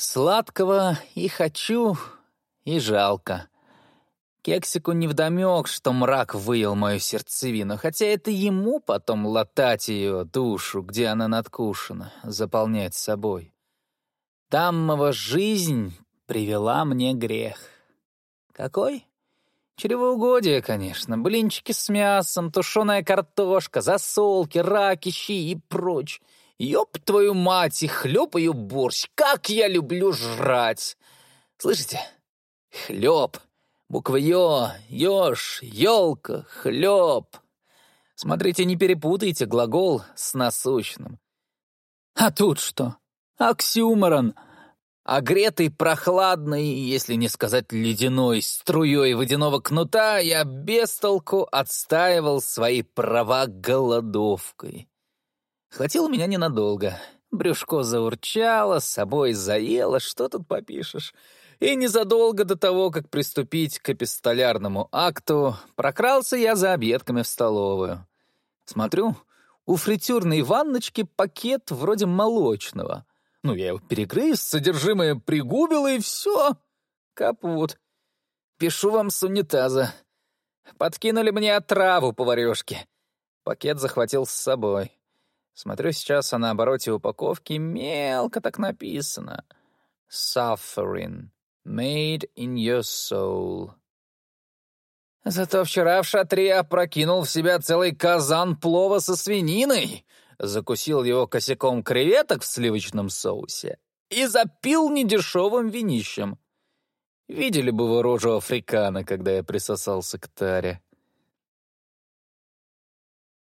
сладкого и хочу, и жалко. Кексику невдомёк, что мрак выел мою сердцевину, хотя это ему потом латать ее душу, где она надкушена, заполнять собой. Таммова жизнь привела мне грех. Какой? Чревоугодие, конечно. Блинчики с мясом, тушеная картошка, засолки, раки, щи и прочь. Ёб твою мать, и хлёпаю борщ. Как я люблю жрать! Слышите? Хлеб. Буква Ё, ёж, ёлка, хлеб. Смотрите, не перепутайте глагол с насущным. А тут что? Оксюморон. Огретый, прохладный, если не сказать ледяной, струей водяного кнута, я без толку отстаивал свои права голодовкой. Хватило меня ненадолго. Брюшко заурчало, с собой заело, что тут попишешь. И незадолго до того, как приступить к эпистолярному акту, прокрался я за обедками в столовую. Смотрю, у фритюрной ванночки пакет вроде молочного. Ну, я его перегрыз, содержимое пригубил, и все. Капут. Пишу вам с унитаза. Подкинули мне отраву поварёшки. Пакет захватил с собой. Смотрю сейчас, а на обороте упаковки мелко так написано. «Suffering. Made in your soul». Зато вчера в шатре опрокинул в себя целый казан плова со свининой, закусил его косяком креветок в сливочном соусе и запил недешевым винищем. Видели бы вы рожу африкана, когда я присосался к таре.